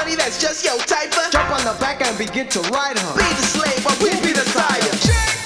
honey, that's just your type. Jump on the back and begin to ride, her. Be the slave, but we be the sire.